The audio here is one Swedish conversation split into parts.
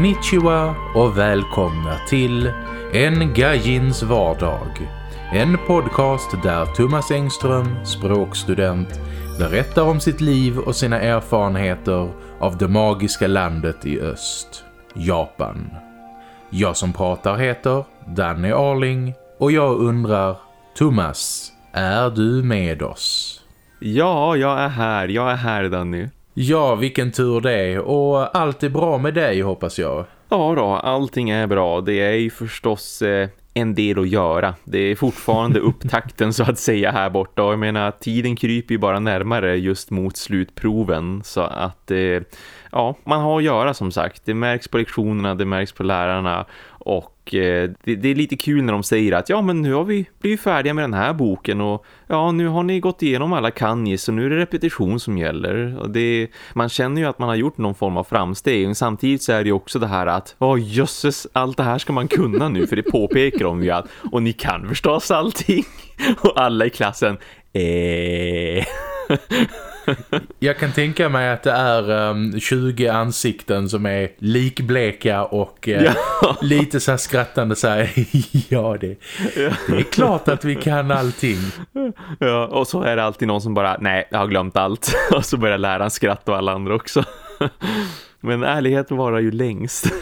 Konnichiwa och välkomna till En Gajins vardag. En podcast där Thomas Engström, språkstudent, berättar om sitt liv och sina erfarenheter av det magiska landet i öst, Japan. Jag som pratar heter Danny Arling och jag undrar, Thomas, är du med oss? Ja, jag är här. Jag är här, Danny. Ja, vilken tur det och allt är bra med dig hoppas jag. Ja då, allting är bra. Det är ju förstås eh, en del att göra. Det är fortfarande upptakten så att säga här borta. Och jag menar, tiden kryper ju bara närmare just mot slutproven. Så att, eh, ja, man har att göra som sagt. Det märks på lektionerna, det märks på lärarna. Och eh, det, det, är lite kul när de säger att ja men nu har vi blivit färdiga med den här boken och ja nu har ni gått igenom alla kanji, så nu är det repetition som gäller. Och det, man känner ju att man har gjort någon form av framsteg. Men samtidigt så är det ju också det här att ja oh, jösses allt det här ska man kunna nu för det påpekar de ju att och ni kan förstås allting. Och alla i klassen eh. Jag kan tänka mig att det är um, ehm, 20 ansikten som är likbleka och uh, ja. lite så skrattande så här, ja det, ja. det är klart att vi kan allting. Ja, och så är det alltid någon som bara, nej jag har glömt allt. Och så börjar läraren skratta och alla andra också. Men ärlighet varar ju längst.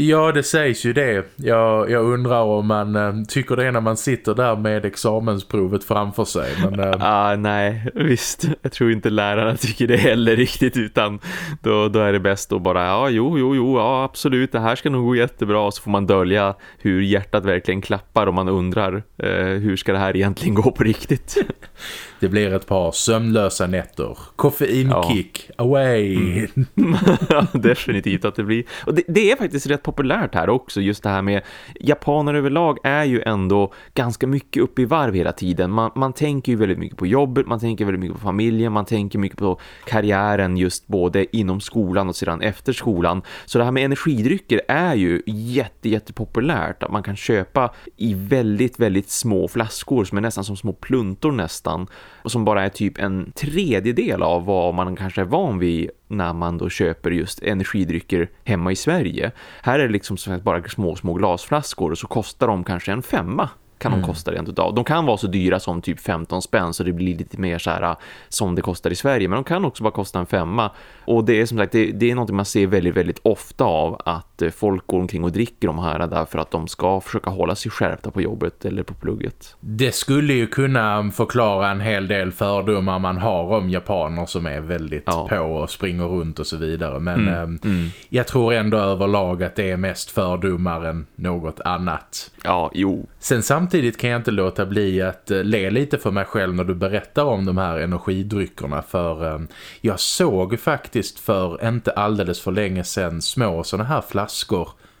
Ja, det sägs ju det. Jag, jag undrar om man äh, tycker det när man sitter där med examensprovet framför sig. Men, äh... ah, nej, visst. Jag tror inte lärarna tycker det heller riktigt utan då, då är det bäst att bara, ja, jo, jo, jo, ja, absolut. Det här ska nog gå jättebra och så får man dölja hur hjärtat verkligen klappar och man undrar eh, hur ska det här egentligen gå på riktigt. Det blir ett par sömnlösa nätter. Koffeinkick, ja. away. Mm. ja, definitivt att det blir. Och det, det, är faktiskt rätt populärt här också. Just det här med japaner överlag är ju ändå ganska mycket uppe i varv hela tiden. Man, man tänker ju väldigt mycket på jobbet, man tänker väldigt mycket på familjen, man tänker mycket på karriären just både inom skolan och sedan efter skolan. Så det här med energidrycker är ju jätte, jättepopulärt. Att man kan köpa i väldigt, väldigt små flaskor som är nästan som små pluntor nästan som bara är typ en tredjedel av vad man kanske är van vid när man då köper just energidrycker hemma i Sverige. Här är det liksom bara små, små glasflaskor och så kostar de kanske en femma kan mm. de kosta rent utav. De kan vara så dyra som typ 15 spänn så det blir lite mer så här som det kostar i Sverige. Men de kan också bara kosta en femma. Och det är som sagt, det, det är något man ser väldigt, väldigt ofta av att äh, folk går omkring och dricker de här därför att de ska försöka hålla sig skärpta på jobbet eller på plugget. Det skulle ju kunna förklara en hel del fördomar man har om japaner som är väldigt ja. på och springer runt och så vidare. Men mm. Ähm, mm. jag tror ändå överlag att det är mest fördomar än något annat. Ja, jo. Sen samtidigt kan jag inte låta bli att eh, le lite för mig själv när du berättar om de här energidryckerna. För um, jag såg faktiskt för inte alldeles för länge sedan små sådana här flaskor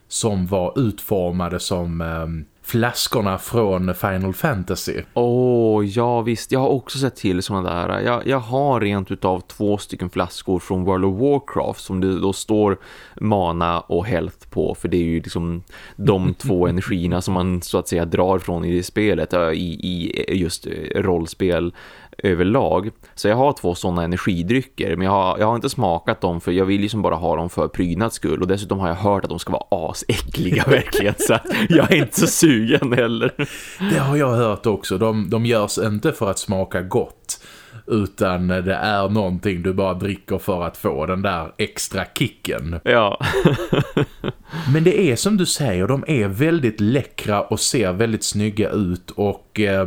som var utformade som um, flaskorna från Final Fantasy. Åh, oh, ja visst. Jag har också sett till sådana där. Jag, jag har rent utav två stycken flaskor från World of Warcraft som det då står mana och health på. För det är ju liksom de två energierna som man så att säga drar från i det spelet i, i just rollspel överlag. Så jag har två sådana energidrycker men jag har, jag har inte smakat dem för jag vill liksom bara ha dem för prydnads skull och dessutom har jag hört att de ska vara asäckliga verkligen så jag är inte så sugen heller. Det har jag hört också. De, de görs inte för att smaka gott utan det är någonting du bara dricker för att få den där extra kicken. Ja. Men det är som du säger, de är väldigt läckra och ser väldigt snygga ut och eh,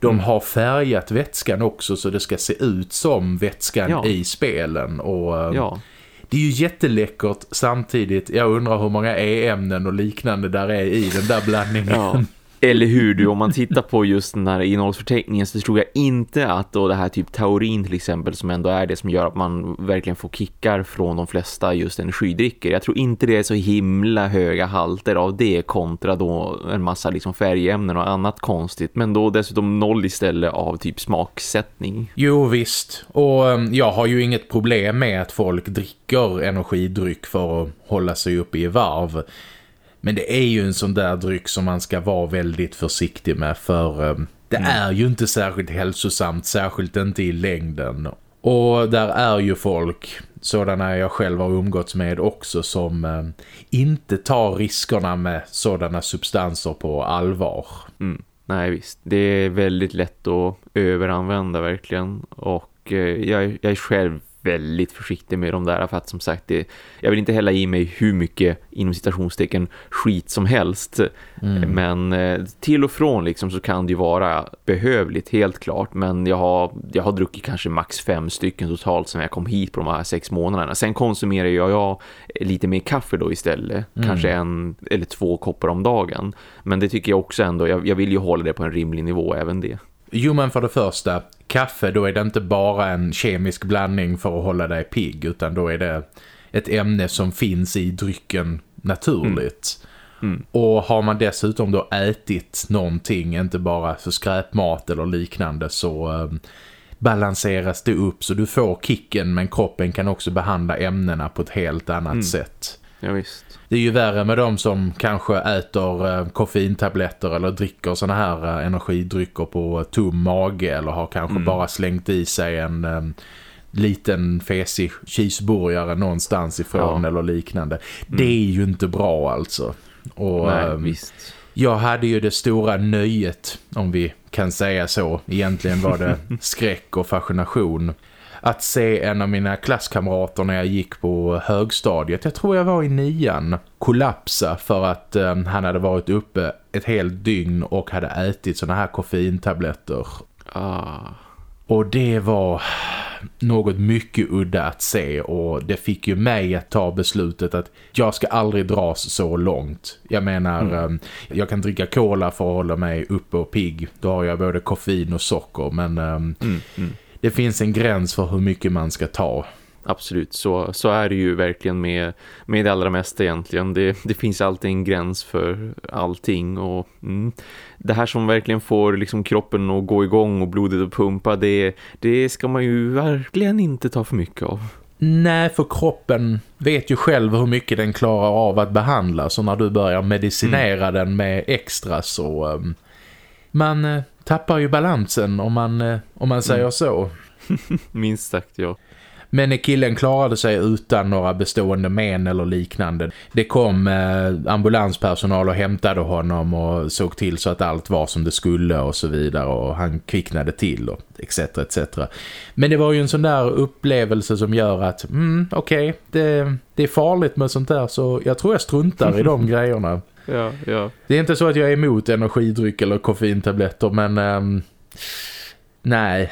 de mm. har färgat vätskan också så det ska se ut som vätskan ja. i spelen och... Eh, ja. Det är ju jätteläckert samtidigt. Jag undrar hur många E-ämnen och liknande där är i den där blandningen. Ja. Eller hur du, om man tittar på just den här innehållsförteckningen så tror jag inte att då det här typ taurin till exempel som ändå är det som gör att man verkligen får kickar från de flesta just energidrycker. Jag tror inte det är så himla höga halter av det kontra då en massa liksom färgämnen och annat konstigt. Men då dessutom noll istället av typ smaksättning. Jo visst, och ehm, jag har ju inget problem med att folk dricker energidryck för att hålla sig uppe i varv. Men det är ju en sån där dryck som man ska vara väldigt försiktig med för um, det mm. är ju inte särskilt hälsosamt, särskilt inte i längden. Och där är ju folk, sådana jag själv har umgåtts med också, som eh, inte tar riskerna med sådana substanser på allvar. Mm. Nej visst, det är väldigt lätt att överanvända verkligen och eh, jag, jag är själv väldigt försiktig med de där för att som sagt det, jag vill inte hälla i mig hur mycket inom citationstecken skit som helst. Mm. men eh, till och från liksom så kan det ju vara behövligt helt klart. Men jag har, jag har druckit kanske max fem stycken totalt sen jag kom hit på de här sex månaderna. Sen konsumerar jag, jag lite mer kaffe då istället. Mm. kanske en eller två koppar om dagen. Men det tycker jag också ändå, jag, jag vill ju hålla det på en rimlig nivå även det Jo men för det första, kaffe då är det inte bara en kemisk blandning för att hålla dig pigg utan då är det ett ämne som finns i drycken naturligt. Mm. Mm. Och har man dessutom då ätit någonting, inte bara för skräpmat eller liknande så eh, balanseras det upp så du får kicken men kroppen kan också behandla ämnena på ett helt annat mm. sätt. Ja, visst. Det är ju värre med de som kanske äter eh, koffeintabletter eller dricker såna här eh, energidrycker på tom mage eller har kanske mm. bara slängt i sig en eh, liten fesig cheeseburgare någonstans ifrån ja. eller liknande. Mm. Det är ju inte bra alltså. Och, Nej, um, visst. Jag hade ju det stora nöjet, om vi kan säga så. Egentligen var det skräck och fascination att se en av mina klasskamrater när jag gick på högstadiet, jag tror jag var i nian, kollapsa för att um, han hade varit uppe ett helt dygn och hade ätit såna här koffeintabletter. Ah. Och det var något mycket udda att se och det fick ju mig att ta beslutet att jag ska aldrig dras så långt. Jag menar, mm. um, jag kan dricka cola för att hålla mig uppe och pigg. Då har jag både koffein och socker men um, mm. Mm det finns en gräns för hur mycket man ska ta. Absolut, så, så är det ju verkligen med, med det allra mesta egentligen. Det, det finns alltid en gräns för allting och mm, det här som verkligen får liksom kroppen att gå igång och blodet att pumpa, det, det ska man ju verkligen inte ta för mycket av. Nej, för kroppen vet ju själv hur mycket den klarar av att behandla. Så när du börjar medicinera mm. den med extra så... Um, man uh, tappar ju balansen om man, uh, om man säger mm. så. Minst sagt, ja. Men killen klarade sig utan några bestående men eller liknande. Det kom eh, ambulanspersonal och hämtade honom och såg till så att allt var som det skulle och så vidare och han kvicknade till och etc. etc. Men det var ju en sån där upplevelse som gör att mm, okej, okay, det, det är farligt med sånt där så jag tror jag struntar i de grejerna. Ja, ja. Det är inte så att jag är emot energidryck eller koffeintabletter men... Ähm, Nej.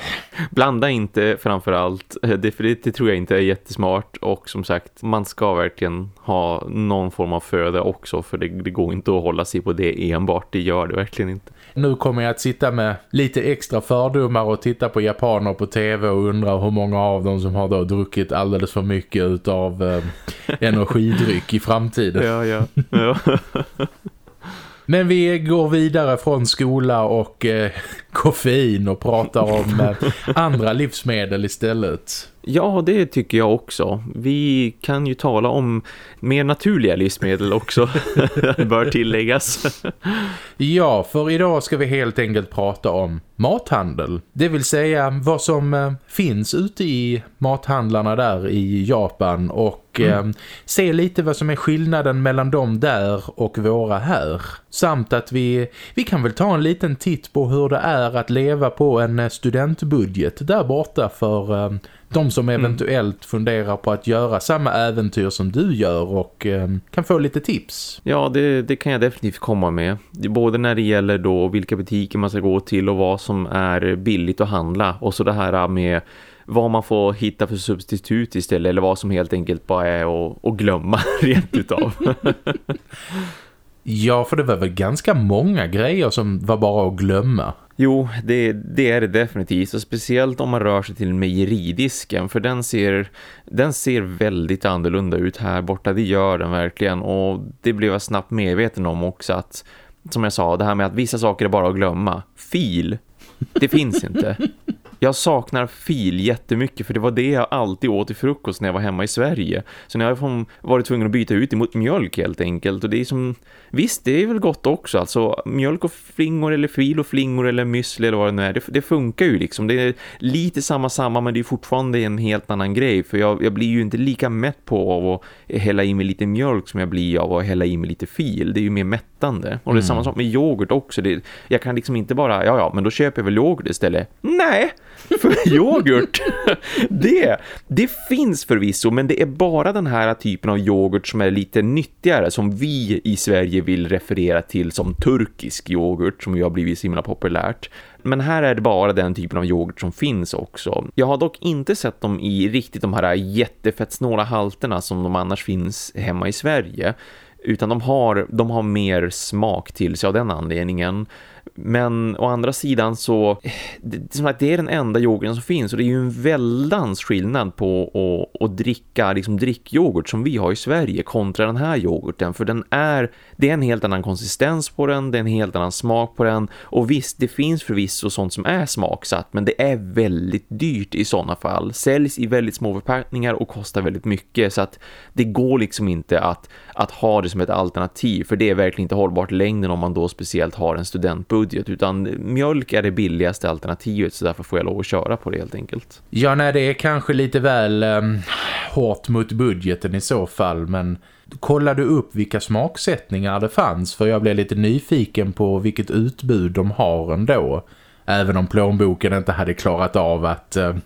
Blanda inte framförallt. Det, för det, det tror jag inte är jättesmart. Och som sagt, man ska verkligen ha någon form av föda också. För det, det går inte att hålla sig på det enbart. Det gör det verkligen inte. Nu kommer jag att sitta med lite extra fördomar och titta på japaner på tv och undra hur många av dem som har då druckit alldeles för mycket av eh, energidryck i framtiden. Ja, ja. ja. Men vi går vidare från skola och eh, koffein och pratar om eh, andra livsmedel istället. Ja, det tycker jag också. Vi kan ju tala om mer naturliga livsmedel också, bör tilläggas. ja, för idag ska vi helt enkelt prata om mathandel. Det vill säga vad som eh, finns ute i mathandlarna där i Japan och mm. eh, se lite vad som är skillnaden mellan dem där och våra här. Samt att vi, vi kan väl ta en liten titt på hur det är att leva på en eh, studentbudget där borta för eh, de som mm. eventuellt mm. funderar på att göra samma äventyr som du gör och eh, kan få lite tips. Ja, det, det kan jag definitivt komma med. Både när det gäller då vilka butiker man ska gå till och vad som är billigt att handla och så det här med vad man får hitta för substitut istället eller vad som helt enkelt bara är att, att glömma rent utav. ja, för det var väl ganska många grejer som var bara att glömma. Jo, det, det, är det definitivt. Och speciellt om man rör sig till mejeridisken. För den ser, den ser väldigt annorlunda ut här borta. Det gör den verkligen. Och det blev jag snabbt medveten om också att, som jag sa, det här med att vissa saker är bara att glömma. Fil, det finns inte. Jag saknar fil jättemycket för det var det jag alltid åt till frukost när jag var hemma i Sverige. Så nu har jag varit tvungen att byta ut emot mjölk helt enkelt. Och det är som, visst det är väl gott också. Alltså mjölk och flingor eller fil och flingor eller müsli eller vad det nu är. Det, det funkar ju liksom. Det är lite samma samma men det är fortfarande en helt annan grej. För jag, jag blir ju inte lika mätt på att hälla i mig lite mjölk som jag blir av att hälla i mig lite fil. Det är ju mer mättande. Och det är mm. samma sak med yoghurt också. Det, jag kan liksom inte bara, ja ja men då köper jag väl yoghurt istället. Nej! för yoghurt. det, det finns förvisso men det är bara den här typen av yoghurt som är lite nyttigare som vi i Sverige vill referera till som turkisk yoghurt som ju har blivit så himla populärt. Men här är det bara den typen av yoghurt som finns också. Jag har dock inte sett dem i riktigt de här jättefettsnåla halterna som de annars finns hemma i Sverige utan de har, de har mer smak till sig av den anledningen. Men å andra sidan så det, som sagt, det är den enda yoghurten som finns. Och det är ju en väldans skillnad på att, att dricka liksom drickyoghurt som vi har i Sverige kontra den här yoghurten. För den är, det är en helt annan konsistens på den, det är en helt annan smak på den. Och visst, det finns förvisso sånt som är smaksatt men det är väldigt dyrt i sådana fall, säljs i väldigt små förpackningar och kostar väldigt mycket. Så att det går liksom inte att, att ha det som ett alternativ för det är verkligen inte hållbart längden om man då speciellt har en studentbudget budget utan mjölk är det billigaste alternativet så därför får jag lov att köra på det helt enkelt. Ja, nej det är kanske lite väl eh, hårt mot budgeten i så fall men kollar du upp vilka smaksättningar det fanns för jag blev lite nyfiken på vilket utbud de har ändå. Även om plånboken inte hade klarat av att eh,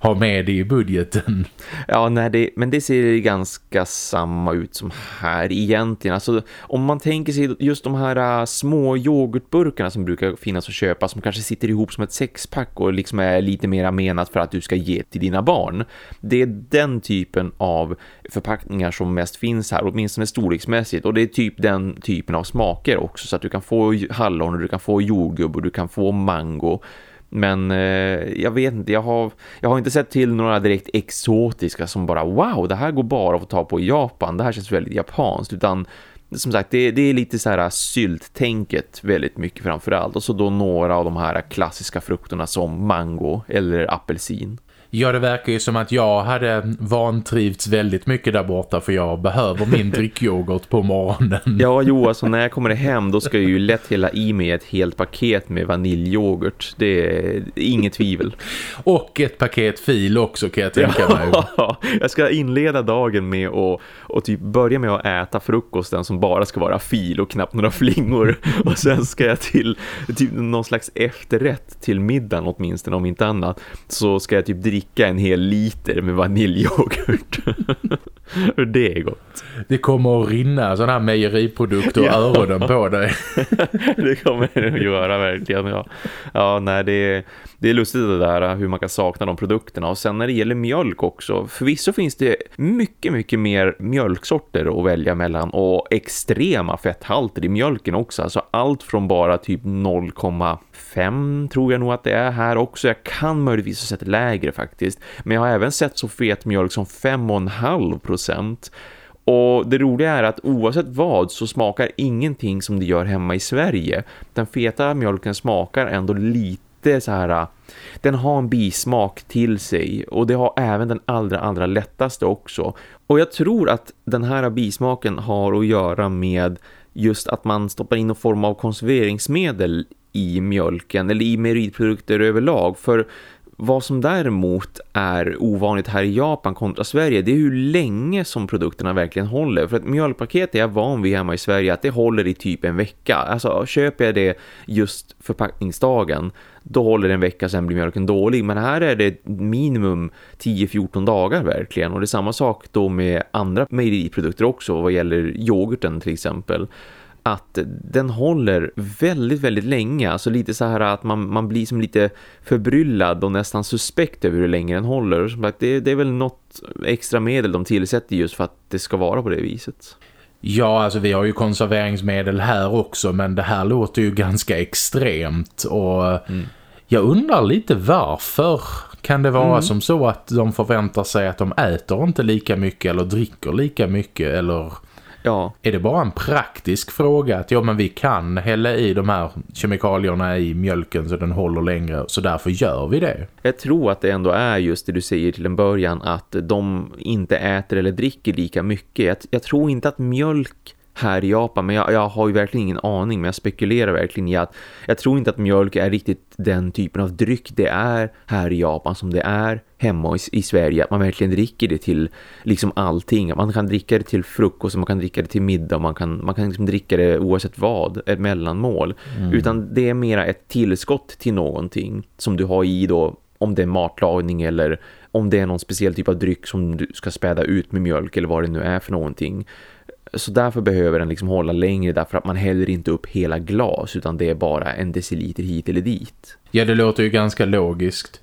ha med det i budgeten. Ja, nej, det, men det ser ganska samma ut som här egentligen. Alltså, om man tänker sig just de här uh, små yoghurtburkarna som brukar finnas att köpa som kanske sitter ihop som ett sexpack och liksom är lite mer menat för att du ska ge till dina barn. Det är den typen av förpackningar som mest finns här, åtminstone storleksmässigt. Och det är typ den typen av smaker också så att du kan få hallon och du kan få jordgubb och du kan få mango men eh, jag vet inte, jag har, jag har inte sett till några direkt exotiska som bara wow, det här går bara att få ta på i Japan. Det här känns väldigt japanskt utan som sagt, det, det är lite så här sylttänket väldigt mycket framförallt. Och så då några av de här klassiska frukterna som mango eller apelsin. Ja, det verkar ju som att jag hade vantrivts väldigt mycket där borta för jag behöver min drickyoghurt på morgonen. Ja, jo, alltså när jag kommer hem då ska jag ju lätt hela i mig ett helt paket med vaniljyoghurt. Det är inget tvivel. Och ett paket fil också kan jag tänka mig. Ja, jag ska inleda dagen med att och typ börja med att äta frukosten som bara ska vara fil och knappt några flingor. Och sen ska jag till typ någon slags efterrätt till middagen åtminstone om inte annat. Så ska jag typ dricka dricka en hel liter med vaniljyoghurt. det är gott. Det kommer att rinna sådana här mejeriprodukter och ja. öronen på dig. det kommer det att göra verkligen. Ja, ja nej, det är, det är lustigt det där hur man kan sakna de produkterna. Och sen när det gäller mjölk också. Förvisso finns det mycket, mycket mer mjölksorter att välja mellan. Och extrema fetthalter i mjölken också. Alltså allt från bara typ 5 tror jag nog att det är här också. Jag kan möjligtvis ha sett lägre faktiskt. Men jag har även sett så fet mjölk som 5,5 procent. Och det roliga är att oavsett vad så smakar ingenting som det gör hemma i Sverige. Den feta mjölken smakar ändå lite så här... Äh, den har en bismak till sig och det har även den allra, allra lättaste också. Och jag tror att den här bismaken har att göra med just att man stoppar in någon form av konserveringsmedel i mjölken eller i meridprodukter överlag. För vad som däremot är ovanligt här i Japan kontra Sverige det är hur länge som produkterna verkligen håller. För att mjölkpaket är jag van vid hemma i Sverige att det håller i typ en vecka. Alltså köper jag det just förpackningsdagen då håller det en vecka sen blir mjölken dålig. Men här är det minimum 10-14 dagar verkligen. Och det är samma sak då med andra mejeriprodukter också vad gäller yoghurten till exempel att den håller väldigt, väldigt länge. Alltså lite så här att man, man blir som lite förbryllad och nästan suspekt över hur länge den håller. Så det, det är väl något extra medel de tillsätter just för att det ska vara på det viset. Ja, alltså vi har ju konserveringsmedel här också men det här låter ju ganska extremt och mm. jag undrar lite varför kan det vara mm. som så att de förväntar sig att de äter inte lika mycket eller dricker lika mycket eller Ja. Är det bara en praktisk fråga att ja men vi kan hälla i de här kemikalierna i mjölken så den håller längre så därför gör vi det? Jag tror att det ändå är just det du säger till en början att de inte äter eller dricker lika mycket. Jag, jag tror inte att mjölk här i Japan. Men jag, jag, har ju verkligen ingen aning. Men jag spekulerar verkligen i att jag tror inte att mjölk är riktigt den typen av dryck det är här i Japan som det är hemma i, i Sverige. Att man verkligen dricker det till liksom allting. Man kan dricka det till frukost, man kan dricka det till middag. Man kan, man kan liksom dricka det oavsett vad, ett mellanmål. Mm. Utan det är mera ett tillskott till någonting som du har i då om det är matlagning eller om det är någon speciell typ av dryck som du ska späda ut med mjölk eller vad det nu är för någonting. Så därför behöver den liksom hålla längre därför att man häller inte upp hela glas utan det är bara en deciliter hit eller dit. Ja, det låter ju ganska logiskt.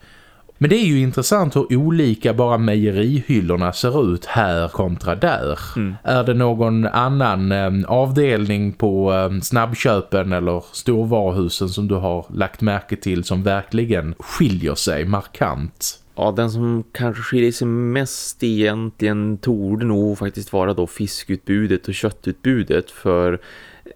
Men det är ju intressant hur olika bara mejerihyllorna ser ut här kontra där. Mm. Är det någon annan eh, avdelning på eh, snabbköpen eller storvaruhusen som du har lagt märke till som verkligen skiljer sig markant? Ja, den som kanske skiljer sig mest egentligen torde nog faktiskt vara då fiskutbudet och köttutbudet för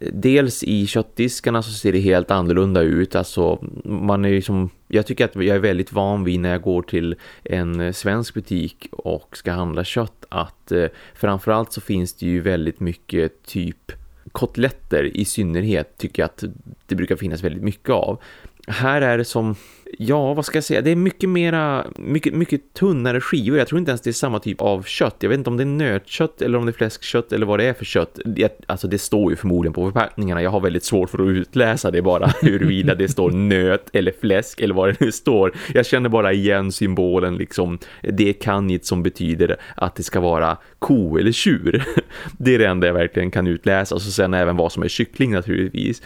eh, dels i köttdiskarna så ser det helt annorlunda ut. Alltså man är liksom, jag tycker att jag är väldigt van vid när jag går till en eh, svensk butik och ska handla kött att eh, framförallt så finns det ju väldigt mycket typ kotletter i synnerhet tycker jag att det brukar finnas väldigt mycket av. Här är det som ja, vad ska jag säga? Det är mycket mera, mycket, mycket tunnare skivor. Jag tror inte ens det är samma typ av kött. Jag vet inte om det är nötkött eller om det är fläskkött eller vad det är för kött. Det, alltså det står ju förmodligen på förpackningarna. Jag har väldigt svårt för att utläsa det bara huruvida det står nöt eller fläsk eller vad det nu står. Jag känner bara igen symbolen liksom. Det är kanjit som betyder att det ska vara ko eller tjur. Det är det enda jag verkligen kan utläsa. Och så sen även vad som är kyckling naturligtvis.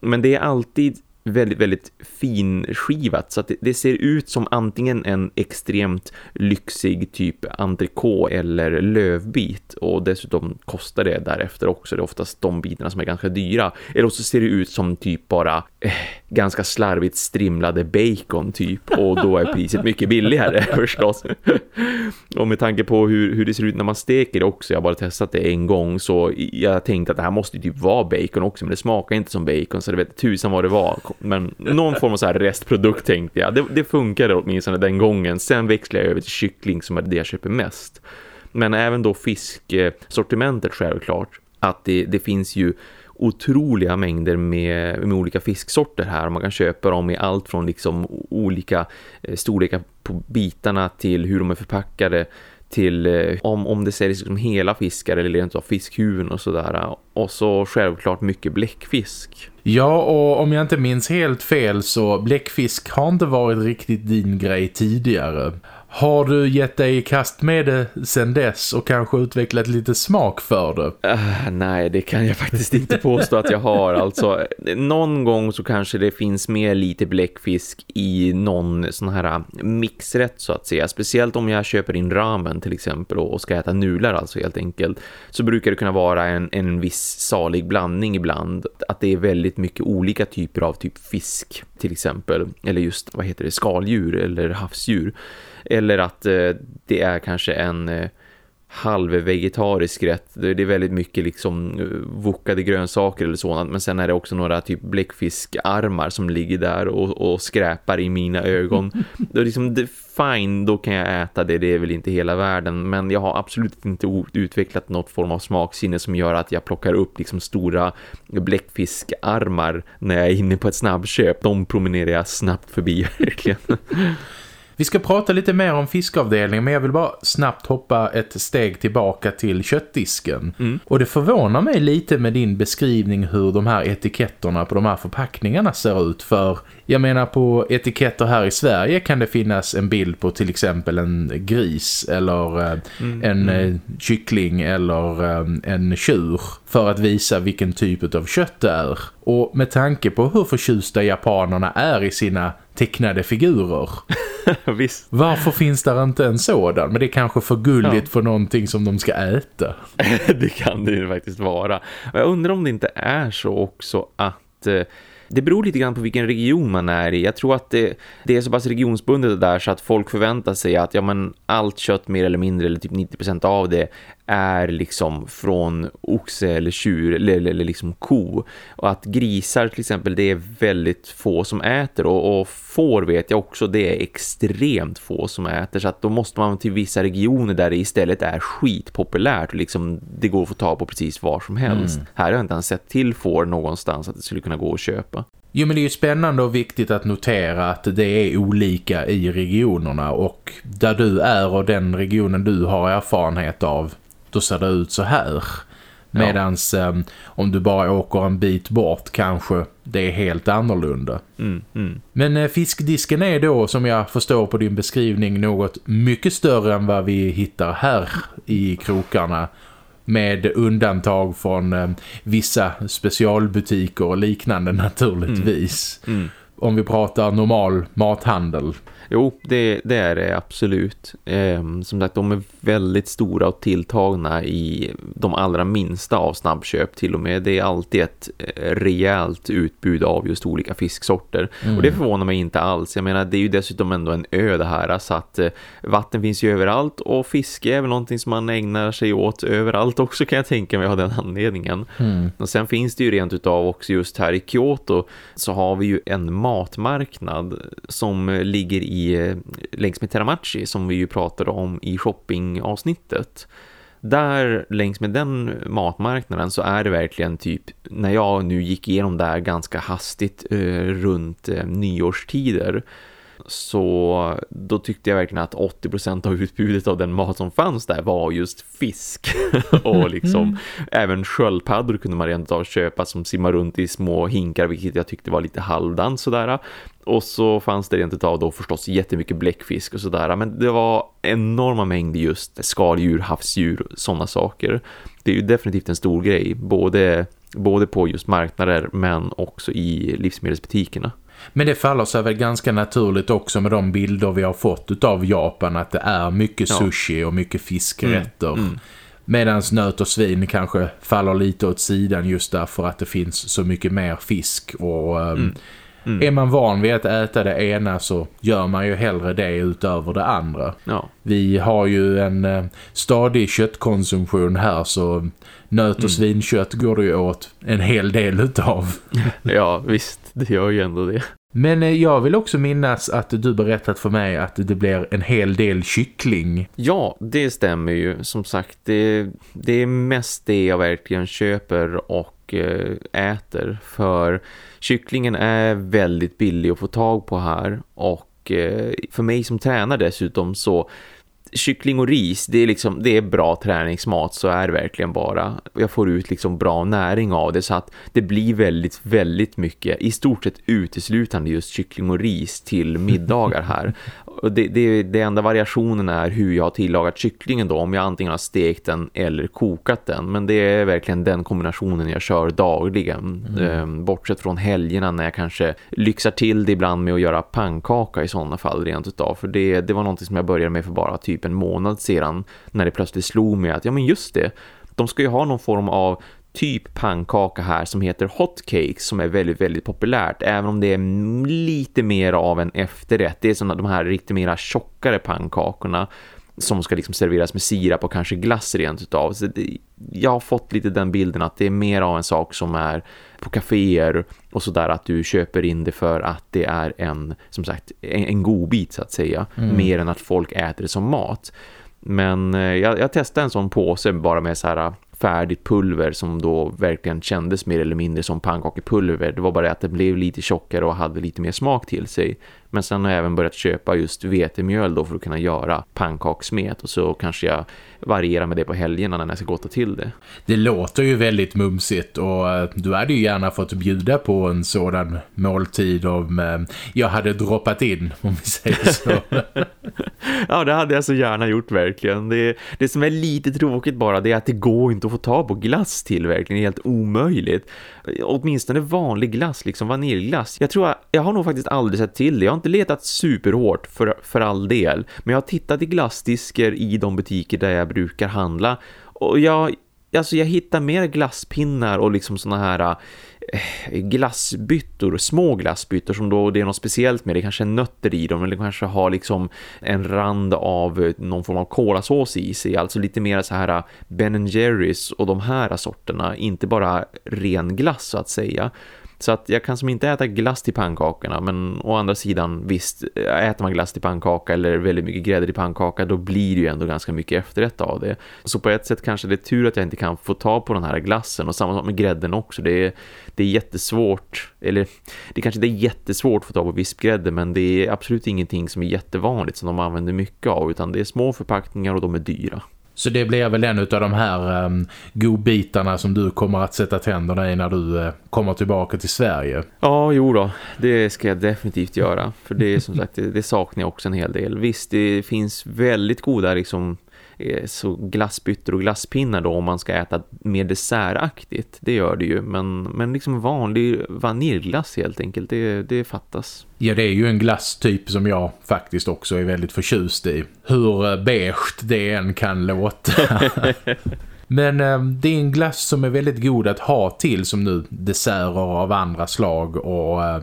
Men det är alltid väldigt, väldigt finskivat så att det, det, ser ut som antingen en extremt lyxig typ entrecote eller lövbit och dessutom kostar det därefter också. Det är oftast de bitarna som är ganska dyra. Eller så ser det ut som typ bara eh, ganska slarvigt strimlade bacon typ och då är priset mycket billigare förstås. och med tanke på hur, hur det ser ut när man steker det också, jag har bara testat det en gång så jag tänkte att det här måste typ vara bacon också men det smakar inte som bacon så det vet tusan vad det var men någon form av så här restprodukt tänkte jag. Det, det funkade åtminstone den gången. Sen växlade jag över till kyckling som är det jag köper mest. Men även då fisksortimentet självklart. Att det, det finns ju otroliga mängder med, med olika fisksorter här. Man kan köpa dem i allt från liksom olika eh, storlekar på bitarna till hur de är förpackade till eh, om, om det säljs liksom hela fiskar eller rent av fiskhuvuden och sådär. Och så självklart mycket bläckfisk. Ja, och om jag inte minns helt fel så bläckfisk har inte varit riktigt din grej tidigare. Har du gett dig i kast med det sen dess och kanske utvecklat lite smak för det? Uh, nej, det kan jag faktiskt inte påstå att jag har. Alltså, någon gång så kanske det finns med lite bläckfisk i någon sån här ah, mixrätt så att säga. Speciellt om jag köper in ramen till exempel och ska äta nudlar alltså helt enkelt. Så brukar det kunna vara en, en viss salig blandning ibland. Att det är väldigt mycket olika typer av typ fisk till exempel. Eller just, vad heter det, skaldjur eller havsdjur. Eller att eh, det är kanske en eh, halvvegetarisk rätt. Det är väldigt mycket liksom eh, vokade grönsaker eller sådant. Men sen är det också några typ bläckfiskarmar som ligger där och, och skräpar i mina ögon. är liksom, det, fine, då kan jag äta det. Det är väl inte hela världen. Men jag har absolut inte utvecklat något form av smaksinne som gör att jag plockar upp liksom stora bläckfiskarmar när jag är inne på ett snabbköp. De promenerar jag snabbt förbi verkligen. Vi ska prata lite mer om fiskavdelningen men jag vill bara snabbt hoppa ett steg tillbaka till köttdisken. Mm. Och det förvånar mig lite med din beskrivning hur de här etiketterna på de här förpackningarna ser ut. För jag menar på etiketter här i Sverige kan det finnas en bild på till exempel en gris eller eh, mm. en mm. Eh, kyckling eller eh, en tjur för att visa vilken typ av kött det är. Och med tanke på hur förtjusta japanerna är i sina tecknade figurer. Visst. Varför finns där inte en sådan? Men det är kanske för gulligt ja. för någonting som de ska äta. det kan det ju faktiskt vara. Jag undrar om det inte är så också att det beror lite grann på vilken region man är i. Jag tror att det, det är så pass regionsbundet där så att folk förväntar sig att ja, men allt kött mer eller mindre eller typ 90% av det är liksom från oxe eller tjur eller, eller, eller liksom ko. Och att grisar till exempel det är väldigt få som äter och, och får vet jag också det är extremt få som äter så att då måste man till vissa regioner där det istället är skitpopulärt och liksom det går att få tag på precis var som helst. Mm. Här har jag inte ens sett till får någonstans att det skulle kunna gå att köpa. Jo men det är ju spännande och viktigt att notera att det är olika i regionerna och där du är och den regionen du har erfarenhet av då ser det ut så här. Medans ja. um, om du bara åker en bit bort kanske det är helt annorlunda. Mm, mm. Men uh, fiskdisken är då som jag förstår på din beskrivning något mycket större än vad vi hittar här i krokarna med undantag från eh, vissa specialbutiker och liknande naturligtvis. Mm. Mm. Om vi pratar normal mathandel Jo, det, det är det absolut. Eh, som sagt, de är väldigt stora och tilltagna i de allra minsta av snabbköp till och med. Det är alltid ett eh, rejält utbud av just olika fisksorter. Mm. Och det förvånar mig inte alls. Jag menar, det är ju dessutom ändå en ö det här. Så att eh, vatten finns ju överallt och fiske är väl någonting som man ägnar sig åt överallt också kan jag tänka mig av den anledningen. Mm. Och sen finns det ju rent utav också just här i Kyoto så har vi ju en matmarknad som ligger i Eh, längs med Teramachi som vi ju pratade om i shoppingavsnittet. Där längs med den matmarknaden så är det verkligen typ när jag nu gick igenom där ganska hastigt eh, runt eh, nyårstider så då tyckte jag verkligen att 80% av utbudet av den mat som fanns där var just fisk. och liksom mm. även sköldpaddor kunde man rent av köpa som simmar runt i små hinkar vilket jag tyckte var lite halvdant sådär. Och så fanns det rent av då förstås jättemycket bläckfisk och sådär. Men det var enorma mängder just skaldjur, havsdjur sådana saker. Det är ju definitivt en stor grej. Både, både på just marknader men också i livsmedelsbutikerna. Men det faller sig väl ganska naturligt också med de bilder vi har fått av Japan att det är mycket sushi och mycket fiskrätter. Mm. Mm. Medan nöt och svin kanske faller lite åt sidan just därför att det finns så mycket mer fisk och... Um, mm. Mm. Är man van vid att äta det ena så gör man ju hellre det utöver det andra. Ja. Vi har ju en eh, stadig köttkonsumtion här så nöt och mm. svinkött går det ju åt en hel del utav. ja visst, det gör ju ändå det. Men eh, jag vill också minnas att du berättat för mig att det blir en hel del kyckling. Ja, det stämmer ju. Som sagt, det, det är mest det jag verkligen köper och Eh, äter. För kycklingen är väldigt billig att få tag på här. Och eh, för mig som tränar dessutom så kyckling och ris, det är liksom det är bra träningsmat så är det verkligen bara. Jag får ut liksom bra näring av det så att det blir väldigt, väldigt mycket, i stort sett uteslutande just kyckling och ris till middagar här. Och det, det, det enda variationen är hur jag har tillagat kycklingen då, om jag antingen har stekt den eller kokat den. Men det är verkligen den kombinationen jag kör dagligen. Mm. Ehm, bortsett från helgerna när jag kanske lyxar till det ibland med att göra pannkaka i sådana fall rent utav. För det, det var något som jag började med för bara typ en månad sedan. När det plötsligt slog mig att, ja men just det, de ska ju ha någon form av typ pannkaka här som heter hotcakes som är väldigt, väldigt populärt. Även om det är lite mer av en efterrätt. Det är som de här riktigt mera tjockare pannkakorna som ska liksom serveras med sirap och kanske glass rent utav. Så det, jag har fått lite den bilden att det är mer av en sak som är på kaféer och sådär att du köper in det för att det är en, som sagt, en, en god bit så att säga. Mm. Mer än att folk äter det som mat. Men eh, jag, jag testade en sån påse bara med så här färdigt pulver som då verkligen kändes mer eller mindre som pannkakepulver. Det var bara att det blev lite tjockare och hade lite mer smak till sig. Men sen har jag även börjat köpa just vetemjöl då för att kunna göra pannkaksmet och så kanske jag varierar med det på helgerna när jag ska gotta till det. Det låter ju väldigt mumsigt och uh, du hade ju gärna fått bjuda på en sådan måltid om uh, jag hade droppat in om vi säger så. ja, det hade jag så gärna gjort verkligen. Det, det som är lite tråkigt bara det är att det går inte att få ta på glass till verkligen. Det är helt omöjligt. Åtminstone vanlig glass, liksom vaniljglass. Jag tror jag, jag har nog faktiskt aldrig sett till det. Jag har inte letat superhårt för, för all del. Men jag har tittat i glassdisker i de butiker där jag brukar handla. Och jag, alltså jag hittar mer glasspinnar och liksom såna här glassbyttor, små glassbyttor som då det är något speciellt med. Det kanske är nötter i dem eller kanske har liksom en rand av någon form av kolasås i sig. Alltså lite mer så här Ben Jerrys och de här sorterna. Inte bara ren glass så att säga. Så att jag kan som inte äta glass till pannkakorna men å andra sidan visst, äter man glass till pannkaka eller väldigt mycket grädde till pannkaka då blir det ju ändå ganska mycket efterrätt av det. Så på ett sätt kanske det är tur att jag inte kan få ta på den här glassen och samma sak med grädden också. Det är, det är jättesvårt, eller det kanske inte är jättesvårt att få ta på vispgrädde men det är absolut ingenting som är jättevanligt som de använder mycket av utan det är små förpackningar och de är dyra. Så det blir väl en av de här um, godbitarna som du kommer att sätta tänderna i när du uh, kommer tillbaka till Sverige. Ja, jo då. Det ska jag definitivt göra. För det är som sagt, det, det saknar jag också en hel del. Visst, det finns väldigt goda liksom så glassbyttor och glasspinnar då om man ska äta mer dessertaktigt. Det gör det ju, men, men liksom vanlig vaniljglass helt enkelt, det, det fattas. Ja, det är ju en glasstyp som jag faktiskt också är väldigt förtjust i. Hur eh, beige det än kan låta. Men eh, det är en glass som är väldigt god att ha till som nu desserter av andra slag och eh,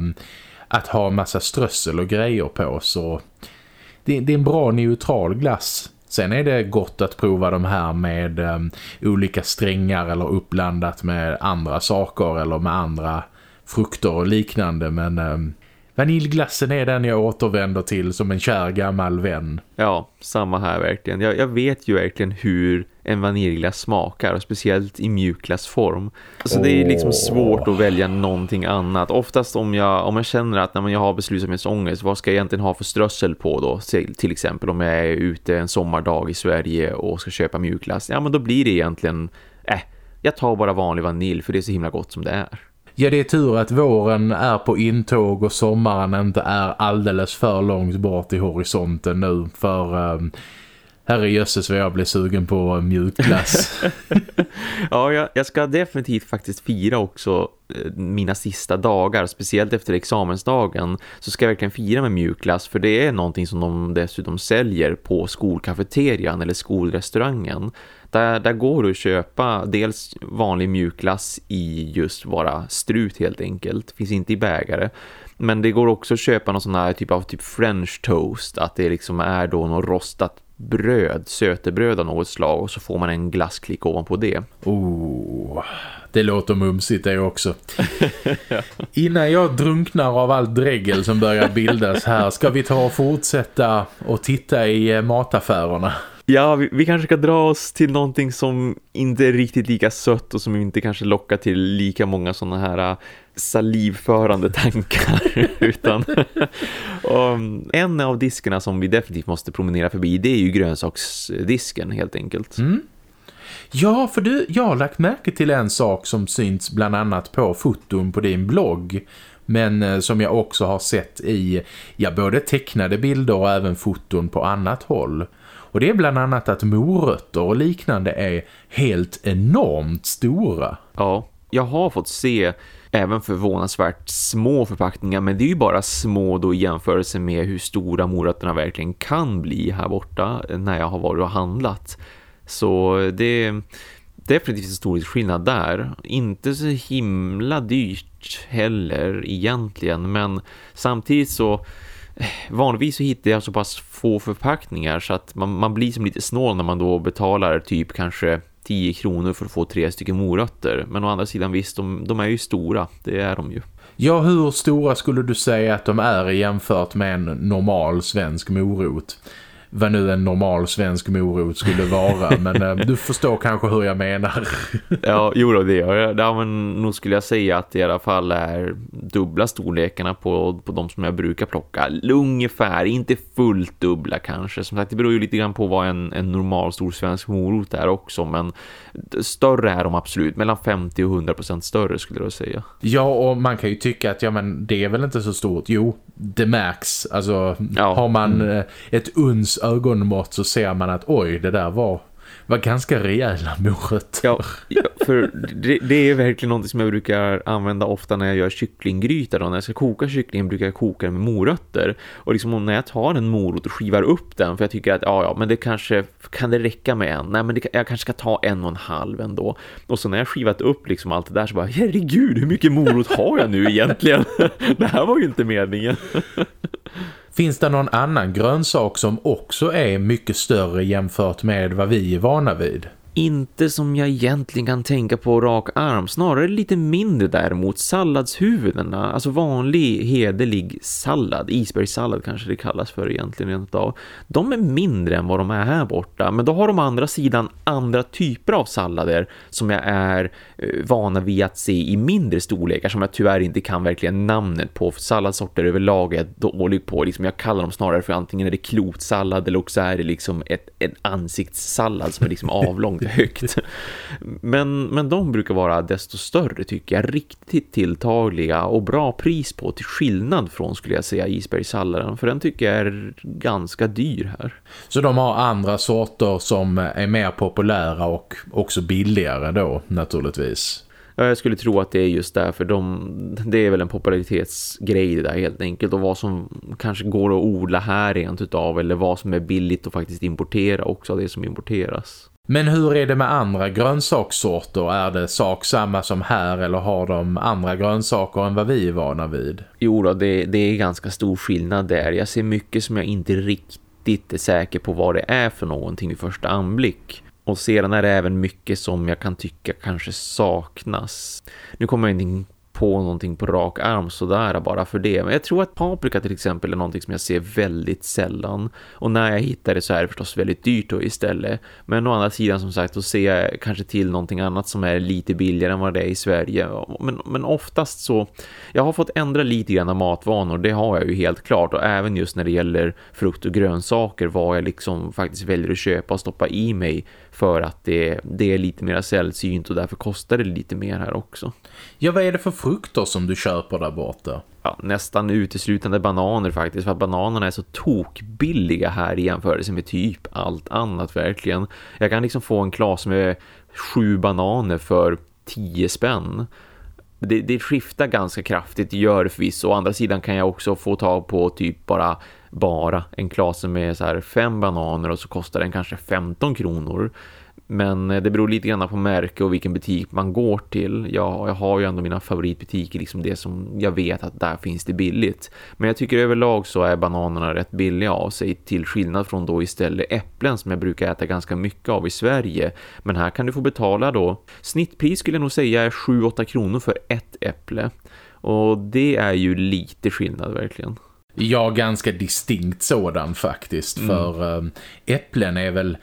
att ha massa strössel och grejer på så det, det är en bra neutral glass Sen är det gott att prova de här med um, olika strängar eller uppblandat med andra saker eller med andra frukter och liknande. Men um, vaniljglassen är den jag återvänder till som en kär gammal vän. Ja, samma här verkligen. Jag, jag vet ju verkligen hur en vaniljglass smakar, speciellt i mjukglassform. Så det är liksom svårt att välja någonting annat. Oftast om jag, om jag känner att när jag har beslutsamhetsångest, vad ska jag egentligen ha för strössel på då? Till exempel om jag är ute en sommardag i Sverige och ska köpa mjukglass. Ja, men då blir det egentligen, äh, jag tar bara vanlig vanilj för det är så himla gott som det är. Ja, det är tur att våren är på intåg och sommaren inte är alldeles för långt bort i horisonten nu. För um, Herre jösses vad jag blir sugen på mjukglass. ja, jag, jag, ska definitivt faktiskt fira också eh, mina sista dagar, speciellt efter examensdagen så ska jag verkligen fira med mjukglass för det är någonting som de dessutom säljer på skolkafeterian eller skolrestaurangen. Där, där går du att köpa dels vanlig mjukglass i just vara strut helt enkelt, finns inte i bägare. Men det går också att köpa någon sån här typ av typ french toast, att det liksom är då något rostat bröd, sötebröd av något slag och så får man en glassklick ovanpå det. Oh, det låter mumsigt det också. Innan jag drunknar av allt dregel som börjar bildas här ska vi ta och fortsätta och titta i eh, mataffärerna. Ja, vi, vi, kanske ska dra oss till någonting som inte är riktigt lika sött och som inte kanske lockar till lika många sådana här äh, salivförande tankar utan um, en av diskerna som vi definitivt måste promenera förbi det är ju grönsaksdisken helt enkelt. Mm. Ja, för du, jag har lagt märke till en sak som syns bland annat på foton på din blogg men eh, som jag också har sett i ja, både tecknade bilder och även foton på annat håll. Och det är bland annat att morötter och liknande är helt enormt stora. Ja, jag har fått se även förvånansvärt små förpackningar men det är ju bara små då i jämförelse med hur stora morötterna verkligen kan bli här borta när jag har varit och handlat. Så det är definitivt en stor skillnad där. Inte så himla dyrt heller egentligen men samtidigt så vanligtvis så hittar jag så pass få förpackningar så att man, man blir som lite snål när man då betalar typ kanske 10 kronor för att få tre stycken morötter. Men å andra sidan visst, de, de är ju stora. Det är de ju. Ja, hur stora skulle du säga att de är jämfört med en normal svensk morot? Vad nu en normal svensk morot skulle vara. men äh, du förstår kanske hur jag menar. ja, jo då, det gör jag. Ja, men nog skulle jag säga att det i alla fall är dubbla storlekarna på, på de som jag brukar plocka. Ungefär, inte fullt dubbla kanske. Som sagt, det beror ju lite grann på vad en, en normal stor svensk morot är också. Men större är de absolut. Mellan 50 och 100% större skulle jag säga. Ja, och man kan ju tycka att ja, men det är väl inte så stort. Jo, det märks. Alltså, ja. har man mm. Eh, ett uns ögonmått så ser man att oj, det där var var ganska rejäla morötter. Ja, för det, det, är verkligen något som jag brukar använda ofta när jag gör kycklinggryta. Då. När jag ska koka kycklingen brukar jag koka den med morötter. Och liksom när jag tar en morot och skivar upp den, för jag tycker att ja, ja men det kanske kan det räcka med en. Nej men det, jag kanske ska ta en och en halv ändå. Och så när jag skivat upp liksom allt det där så bara, herregud hur mycket morot har jag nu egentligen? det här var ju inte meningen. Finns det någon annan grönsak som också är mycket större jämfört med vad vi är vana vid? Inte som jag egentligen kan tänka på rak arm, snarare lite mindre däremot. Salladshuvudena, alltså vanlig hederlig sallad, isbergssallad kanske det kallas för egentligen rent av. De är mindre än vad de är här borta, men då har de andra sidan andra typer av sallader som jag är eh, vana vid att se i mindre storlekar som jag tyvärr inte kan verkligen namnet på, för salladsorter överlag är jag dålig på, liksom jag kallar dem snarare för antingen är det klotsallad eller också är det liksom ett, en ansiktssallad som är liksom högt. Men, men de brukar vara desto större tycker jag. Riktigt tilltagliga och bra pris på till skillnad från skulle jag säga isbergssalladen. För den tycker jag är ganska dyr här. Så de har andra sorter som är mer populära och också billigare då naturligtvis. Jag skulle tro att det är just därför de, det är väl en popularitetsgrej det där helt enkelt och vad som kanske går att odla här rent utav eller vad som är billigt att faktiskt importera också av det som importeras. Men hur är det med andra grönsakssorter? Är det sak samma som här eller har de andra grönsaker än vad vi är vana vid? Jo då, det, det är ganska stor skillnad där. Jag ser mycket som jag inte riktigt är säker på vad det är för någonting i första anblick. Och sedan är det även mycket som jag kan tycka kanske saknas. Nu kommer jag inte på någonting på rak arm sådär bara för det. Men jag tror att paprika till exempel är någonting som jag ser väldigt sällan. Och när jag hittar det så är det förstås väldigt dyrt då istället. Men å andra sidan som sagt så ser jag kanske till någonting annat som är lite billigare än vad det är i Sverige. Men, men oftast så, jag har fått ändra lite grann av matvanor, det har jag ju helt klart. Och även just när det gäller frukt och grönsaker vad jag liksom faktiskt väljer att köpa och stoppa i mig för att det, det är lite mer sällsynt och därför kostar det lite mer här också. Ja, vad är det för frukter som du köper där borta? Ja, nästan uteslutande bananer faktiskt för att bananerna är så tokbilliga här i jämförelse med typ allt annat verkligen. Jag kan liksom få en klas med sju bananer för tio spänn. Det, det skiftar ganska kraftigt, gör det förvisso. Å andra sidan kan jag också få tag på typ bara bara en klase med så här fem bananer och så kostar den kanske 15 kronor. Men eh, det beror lite grann på märke och vilken butik man går till. Jag, jag har ju ändå mina favoritbutiker, liksom det som jag vet att där finns det billigt. Men jag tycker överlag så är bananerna rätt billiga av sig till skillnad från då istället äpplen som jag brukar äta ganska mycket av i Sverige. Men här kan du få betala då. Snittpris skulle jag nog säga är 7-8 kronor för ett äpple. Och det är ju lite skillnad verkligen. Ja, ganska distinkt sådan faktiskt. Mm. För äm, äpplen är väl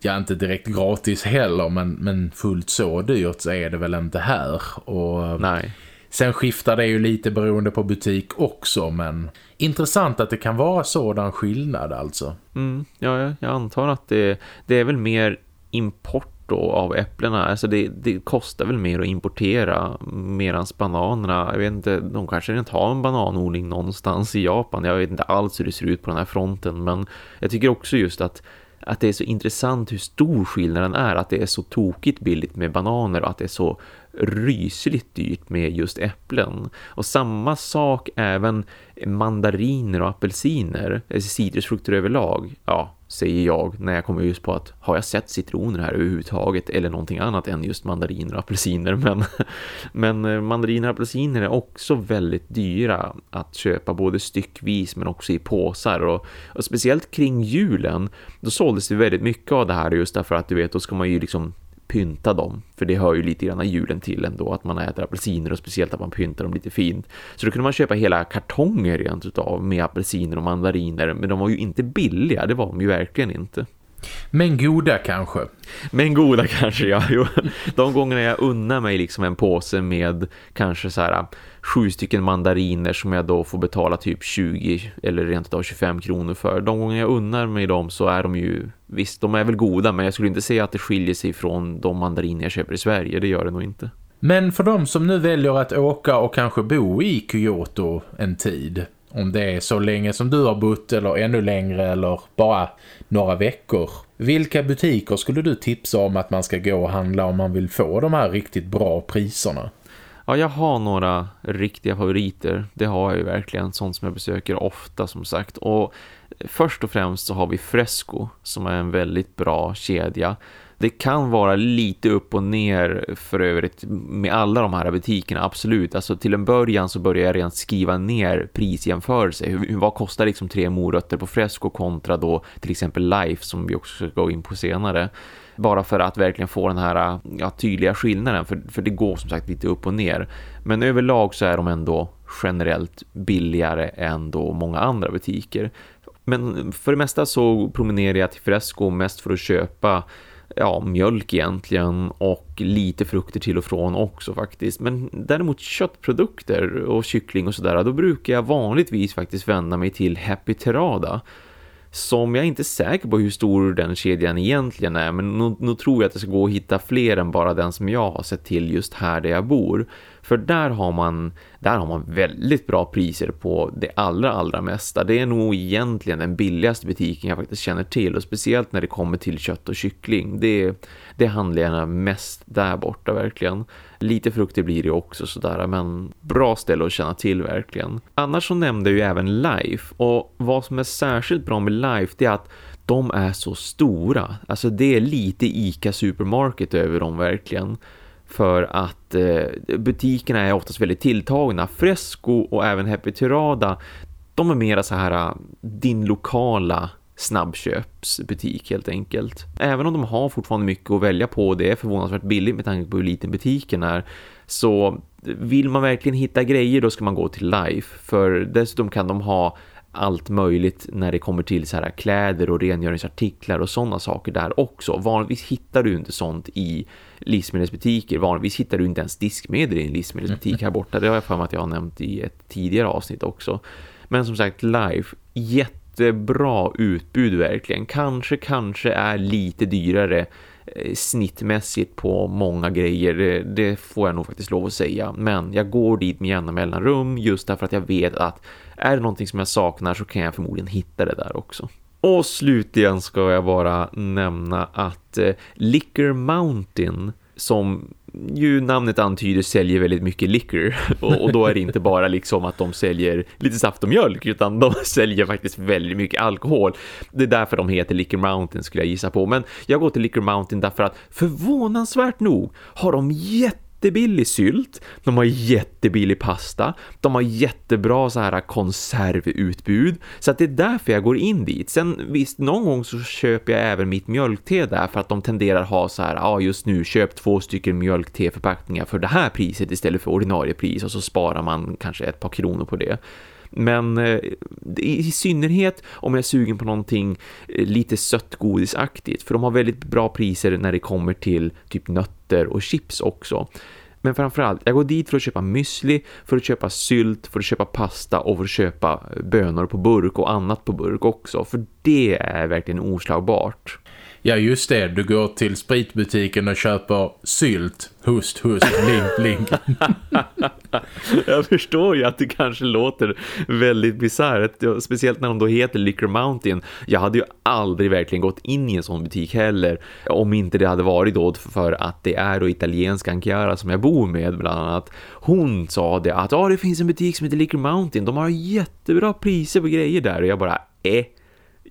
ja, inte direkt gratis heller men, men fullt så dyrt så är det väl inte här. Och Nej. Sen skiftar det ju lite beroende på butik också men intressant att det kan vara sådan skillnad alltså. Mm, ja, jag antar att det, det är väl mer import då av äpplena. Alltså det, det, kostar väl mer att importera medans bananerna. Jag vet inte, de kanske inte har en bananodling någonstans i Japan. Jag vet inte alls hur det ser ut på den här fronten. Men jag tycker också just att att det är så intressant hur stor skillnaden är. Att det är så tokigt billigt med bananer och att det är så rysligt dyrt med just äpplen. Och samma sak även mandariner och apelsiner, eh, citrusfrukter överlag. Ja, säger jag när jag kommer just på att har jag sett citroner här överhuvudtaget eller någonting annat än just mandariner och apelsiner. Men, men eh, mandariner och apelsiner är också väldigt dyra att köpa både styckvis men också i påsar. Och, och speciellt kring julen, då såldes det väldigt mycket av det här just därför att du vet, då ska man ju liksom pynta dem. För det hör ju lite grann julen till ändå att man äter apelsiner och speciellt att man pyntar dem lite fint. Så då kunde man köpa hela kartonger rent utav med apelsiner och mandariner. Men de var ju inte billiga, det var de ju verkligen inte. Men goda kanske. Men goda kanske, ja. Jo. De gångerna jag unnar mig liksom en påse med kanske så här sju stycken mandariner som jag då får betala typ 20 eller rent av 25 kronor för. De gånger jag unnar mig dem så är de ju, visst de är väl goda men jag skulle inte säga att det skiljer sig från de mandariner jag köper i Sverige, det gör det nog inte. Men för de som nu väljer att åka och kanske bo i Kyoto en tid Om det är så länge som du har bott eller ännu längre eller bara några veckor. Vilka butiker skulle du tipsa om att man ska gå och handla om man vill få de här riktigt bra priserna? Ja, jag har några riktiga favoriter. Det har jag ju verkligen. Sånt som jag besöker ofta som sagt. Och först och främst så har vi Fresco som är en väldigt bra kedja. Det kan vara lite upp och ner för övrigt med alla de här butikerna, absolut. Alltså till en början så börjar jag redan skriva ner prisjämförelse. Hur, vad kostar liksom tre morötter på Fresco kontra då till exempel Life som vi också ska gå in på senare. Bara för att verkligen få den här ja, tydliga skillnaden, för, för det går som sagt lite upp och ner. Men överlag så är de ändå generellt billigare än då många andra butiker. Men för det mesta så promenerar jag till Fresco mest för att köpa ja, mjölk egentligen och lite frukter till och från också faktiskt. Men däremot köttprodukter och kyckling och sådär, då brukar jag vanligtvis faktiskt vända mig till Happy Terada som jag är inte säker på hur stor den kedjan egentligen är men nu, nog tror jag att det ska gå att hitta fler än bara den som jag har sett till just här där jag bor. För där har man där har man väldigt bra priser på det allra allra mesta. Det är nog egentligen den billigaste butiken jag faktiskt känner till och speciellt när det kommer till kött och kyckling. Det, det handlar jag mest där borta verkligen. Lite frukter blir det också sådär men bra ställe att känna till verkligen. Annars så nämnde jag ju även Life och vad som är särskilt bra med Life det är att de är så stora. Alltså det är lite Ica Supermarket över dem verkligen för att eh, butikerna är oftast väldigt tilltagna. Fresco och även Happy Tirada, de är mera så här eh, din lokala snabbköpsbutik helt enkelt. Även om de har fortfarande mycket att välja på och det är förvånansvärt billigt med tanke på hur liten butiken är så vill man verkligen hitta grejer då ska man gå till Life för dessutom kan de ha allt möjligt när det kommer till så här eh, kläder och rengöringsartiklar och sådana saker där också. Vanligtvis hittar du inte sånt i livsmedelsbutiker. Vanligtvis hittar du inte ens diskmedel i en livsmedelsbutik här borta. Det har jag för mig att jag har nämnt i ett tidigare avsnitt också. Men som sagt, Life, jättebra utbud verkligen. Kanske, kanske är lite dyrare eh, snittmässigt på många grejer. Det, det, får jag nog faktiskt lov att säga. Men jag går dit med jämna mellanrum just därför att jag vet att är det någonting som jag saknar så kan jag förmodligen hitta det där också. Och slutligen ska jag bara nämna att eh, Liquor Mountain som ju namnet antyder säljer väldigt mycket liquor och, och, då är det inte bara liksom att de säljer lite saft och mjölk utan de säljer faktiskt väldigt mycket alkohol. Det är därför de heter Liquor Mountain skulle jag gissa på men jag går till Liquor Mountain därför att förvånansvärt nog har de jätte jättebillig sylt, de har jättebillig pasta, de har jättebra så här konservutbud. Så att det är därför jag går in dit. Sen visst, någon gång så köper jag även mitt mjölkte där för att de tenderar ha så här, ja just nu köp två stycken mjölkteförpackningar för det här priset istället för ordinarie pris och så sparar man kanske ett par kronor på det. Men eh, i synnerhet om jag är sugen på någonting eh, lite lite sötgodisaktigt. För de har väldigt bra priser när det kommer till typ nötter och chips också. Men framförallt, jag går dit för att köpa müsli, för att köpa sylt, för att köpa pasta och för att köpa bönor på burk och annat på burk också. För det är verkligen oslagbart. Ja just det, du går till spritbutiken och köper sylt, hust, hust, blink, blink. Jag förstår ju att det kanske låter väldigt bisarrt, speciellt när de då heter Liquor Mountain. Jag hade ju aldrig verkligen gått in i en sån butik heller, om inte det hade varit då för att det är då italienska Ankara som jag bor med bland annat. Hon sa det att ah, det finns en butik som heter Liquor Mountain, de har jättebra priser på grejer där och jag bara, eh